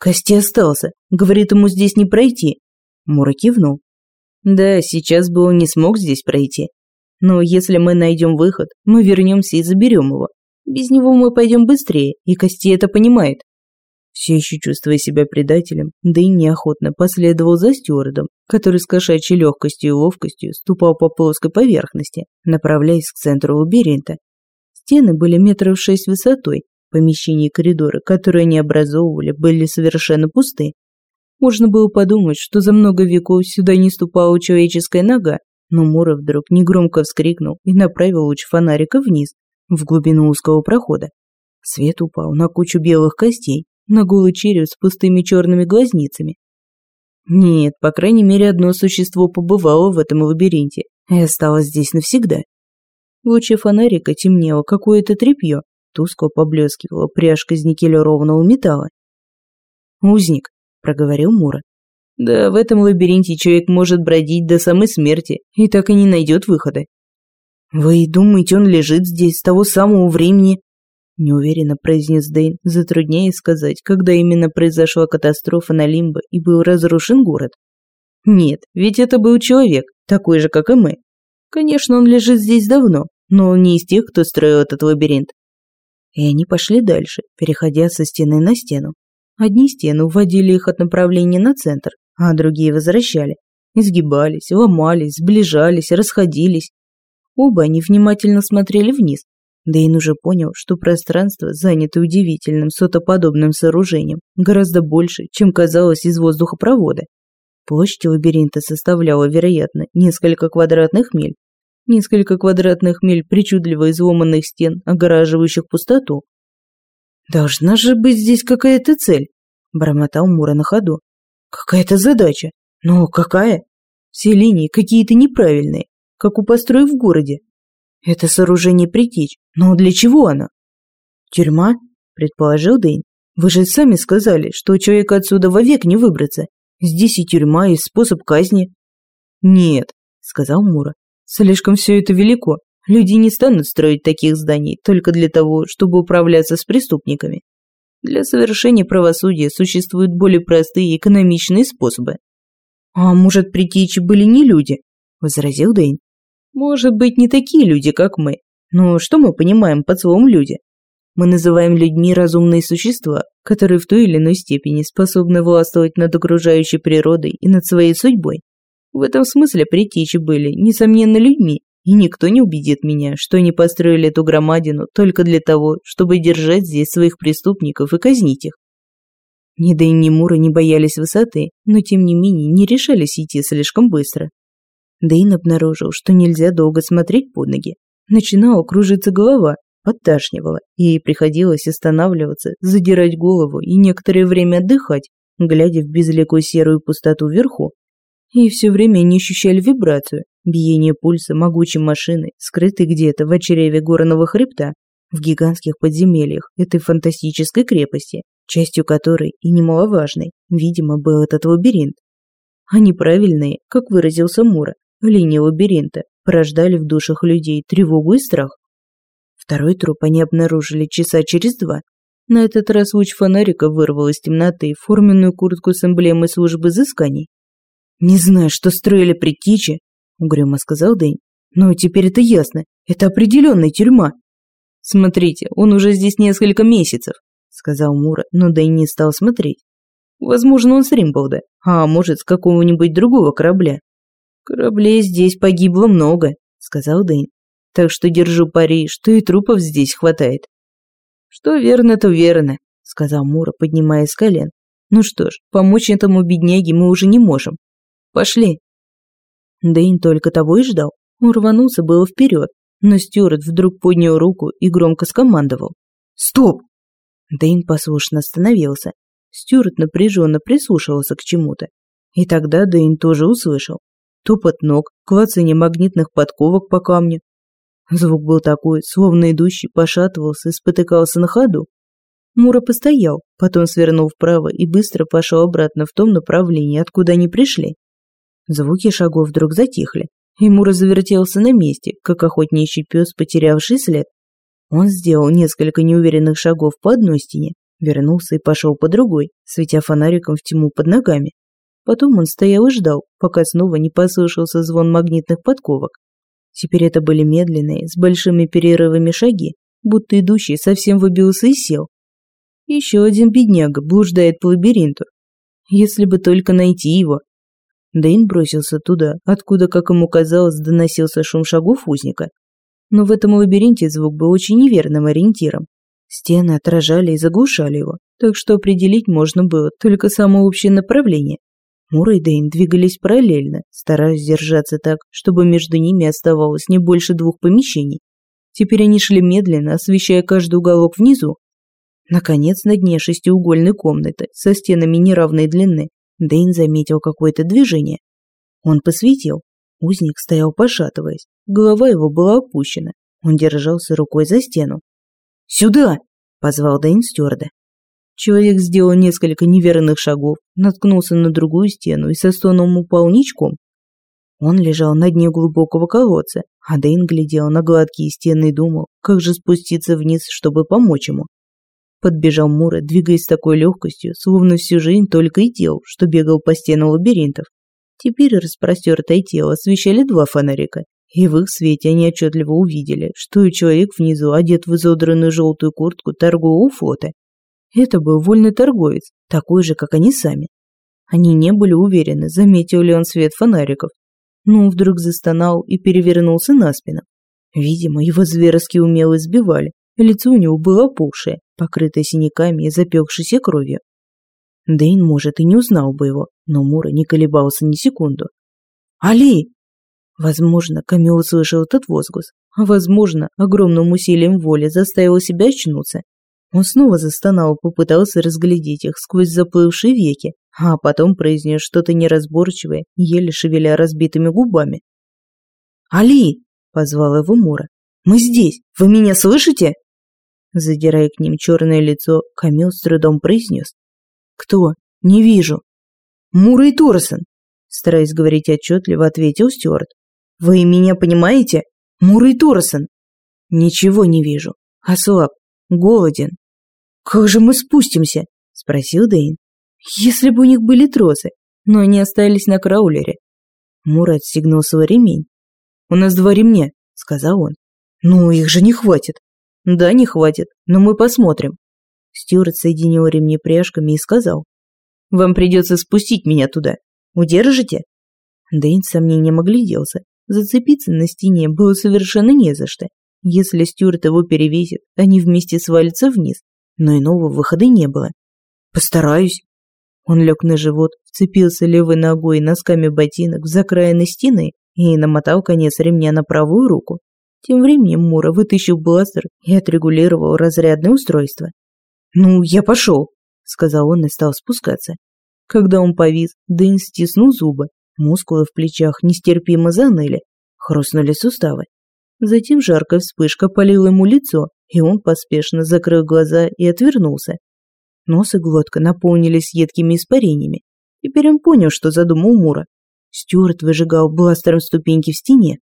Кости остался. Говорит, ему здесь не пройти. Мура кивнул. Да, сейчас бы он не смог здесь пройти. Но если мы найдем выход, мы вернемся и заберем его. Без него мы пойдем быстрее, и Кости это понимает. Все еще чувствуя себя предателем, Дэйн неохотно последовал за стюардом, который с кошачьей легкостью и ловкостью ступал по плоской поверхности, направляясь к центру лабиринта. Стены были метров шесть высотой, помещения и коридоры, которые они образовывали, были совершенно пусты. Можно было подумать, что за много веков сюда не ступала человеческая нога, но Мура вдруг негромко вскрикнул и направил луч фонарика вниз, в глубину узкого прохода. Свет упал на кучу белых костей, на голый череп с пустыми черными глазницами. Нет, по крайней мере, одно существо побывало в этом лабиринте и осталось здесь навсегда. В луче фонарика темнело какое-то тряпье, тускло поблескивала пряжка из никелированного металла. «Узник», — проговорил Мура. «Да, в этом лабиринте человек может бродить до самой смерти и так и не найдет выхода». «Вы думаете, он лежит здесь с того самого времени?» Неуверенно произнес Дейн, затрудняясь сказать, когда именно произошла катастрофа на Лимбо и был разрушен город. «Нет, ведь это был человек, такой же, как и мы. Конечно, он лежит здесь давно, но он не из тех, кто строил этот лабиринт. И они пошли дальше, переходя со стены на стену. Одни стены уводили их от направления на центр, а другие возвращали. Изгибались, ломались, сближались, расходились. Оба они внимательно смотрели вниз. Дэйн уже понял, что пространство занято удивительным сотоподобным сооружением, гораздо больше, чем казалось из воздухопровода. Площадь лабиринта составляла, вероятно, несколько квадратных миль, Несколько квадратных миль причудливо изломанных стен, огораживающих пустоту. «Должна же быть здесь какая-то цель», – бормотал Мура на ходу. «Какая-то задача. Но какая? Все линии какие-то неправильные, как у построек в городе. Это сооружение притечь, но для чего оно?» «Тюрьма?» – предположил Дэйн. «Вы же сами сказали, что у человека отсюда вовек не выбраться. Здесь и тюрьма, и способ казни». «Нет», – сказал Мура. Слишком все это велико. Люди не станут строить таких зданий только для того, чтобы управляться с преступниками. Для совершения правосудия существуют более простые и экономичные способы. «А может, притечи были не люди?» – возразил Дэйн. «Может быть, не такие люди, как мы. Но что мы понимаем под словом «люди»? Мы называем людьми разумные существа, которые в той или иной степени способны властвовать над окружающей природой и над своей судьбой. В этом смысле предтечи были, несомненно, людьми, и никто не убедит меня, что они построили эту громадину только для того, чтобы держать здесь своих преступников и казнить их. Ни и ни Мура не боялись высоты, но тем не менее не решались идти слишком быстро. Дэйн обнаружил, что нельзя долго смотреть под ноги. Начинала кружиться голова, подташнивала, и приходилось останавливаться, задирать голову и некоторое время отдыхать, глядя в безликую серую пустоту вверху, и все время они ощущали вибрацию, биение пульса могучей машины, скрытой где-то в очереве горного хребта, в гигантских подземельях этой фантастической крепости, частью которой и немаловажной, видимо, был этот лабиринт. Они правильные, как выразился Мура, линии лабиринта, порождали в душах людей тревогу и страх. Второй труп они обнаружили часа через два. На этот раз луч фонарика вырвал из темноты форменную куртку с эмблемой службы изысканий «Не знаю, что строили предтечи», — угрюмо сказал Дэнь. «Но теперь это ясно. Это определенная тюрьма». «Смотрите, он уже здесь несколько месяцев», — сказал Мура, но Дэнь не стал смотреть. «Возможно, он с Римболда, а может, с какого-нибудь другого корабля». «Кораблей здесь погибло много», — сказал Дэнь. «Так что держу пари, что и трупов здесь хватает». «Что верно, то верно», — сказал Мура, поднимаясь с колен. «Ну что ж, помочь этому бедняге мы уже не можем. Пошли!» Дэйн только того и ждал. Он рванулся было вперед, но Стюарт вдруг поднял руку и громко скомандовал. «Стоп!» Дэйн послушно остановился. Стюарт напряженно прислушивался к чему-то. И тогда Дэйн тоже услышал. Топот ног, клацанье магнитных подковок по камню. Звук был такой, словно идущий пошатывался и спотыкался на ходу. Мура постоял, потом свернул вправо и быстро пошел обратно в том направлении, откуда они пришли. Звуки шагов вдруг затихли, и Мура завертелся на месте, как охотничий пес, потерявший след. Он сделал несколько неуверенных шагов по одной стене, Вернулся и пошел по другой, светя фонариком в тьму под ногами. Потом он стоял и ждал, пока снова не послышался звон магнитных подковок. Теперь это были медленные, с большими перерывами шаги, будто идущий совсем выбился и сел. Еще один бедняга блуждает по лабиринту. Если бы только найти его. Дэйн бросился туда, откуда, как ему казалось, доносился шум шагов узника. Но в этом лабиринте звук был очень неверным ориентиром. Стены отражали и заглушали его, так что определить можно было только само общее направление. Мура и Дэйн двигались параллельно, стараясь держаться так, чтобы между ними оставалось не больше двух помещений. Теперь они шли медленно, освещая каждый уголок внизу. Наконец, на дне шестиугольной комнаты, со стенами неравной длины, Дэйн заметил какое-то движение. Он посветил. Узник стоял пошатываясь, голова его была опущена. Он держался рукой за стену. «Сюда!» – позвал Дэйн стюарда. Человек сделал несколько неверных шагов, наткнулся на другую стену и со стоном упал ничком. Он лежал на дне глубокого колодца, а Дэйн глядел на гладкие стены и думал, как же спуститься вниз, чтобы помочь ему. Подбежал Мура, двигаясь с такой легкостью, словно всю жизнь только и делал, что бегал по стенам лабиринтов. Теперь распростертое тело освещали два фонарика, и в их свете они отчетливо увидели, что и человек внизу одет в изодранную желтую куртку торгового флота. Это был вольный торговец, такой же, как они сами. Они не были уверены, заметил ли он свет фонариков. Но он вдруг застонал и перевернулся на спину. Видимо, его зверски умело избивали. Лицо у него было опухшее, покрытое синяками и запекшейся кровью. Дэйн, может, и не узнал бы его, но Мура не колебался ни секунду. «Али!» Возможно, Камил услышал этот возглас, а возможно, огромным усилием воли заставил себя очнуться. Он снова застонал, попытался разглядеть их сквозь заплывшие веки, а потом произнес что-то неразборчивое, еле шевеля разбитыми губами. «Али!» – позвал его Мура. «Мы здесь! Вы меня слышите?» Задирая к ним черное лицо, Камил с трудом произнес. «Кто? Не вижу». «Мура и Торсон!» Стараясь говорить отчетливо, ответил Стюарт. Вы меня понимаете? Мурый Торсон. Ничего не вижу. Ослаб. Голоден. Как же мы спустимся? Спросил Дэйн. Если бы у них были тросы, но они остались на краулере. Мур отстегнул свой ремень. «У нас два ремня», — сказал он. «Ну, их же не хватит». «Да, не хватит, но мы посмотрим». Стюарт соединил ремни пряжками и сказал. «Вам придется спустить меня туда. Удержите?» Дэйн с сомнением огляделся. Зацепиться на стене было совершенно не за что. Если Стюарт его перевесит, они вместе свалятся вниз, но иного выхода не было. «Постараюсь». Он лег на живот, вцепился левой ногой и носками ботинок в закраины стены и намотал конец ремня на правую руку. Тем временем Мура вытащил бластер и отрегулировал разрядное устройство. «Ну, я пошел», — сказал он и стал спускаться. Когда он повис, Дэн стиснул зубы Мускулы в плечах нестерпимо заныли, хрустнули суставы. Затем жаркая вспышка полила ему лицо, и он поспешно закрыл глаза и отвернулся. Нос и глотка наполнились едкими испарениями. Теперь он понял, что задумал Мура. Стюарт выжигал бластером ступеньки в стене.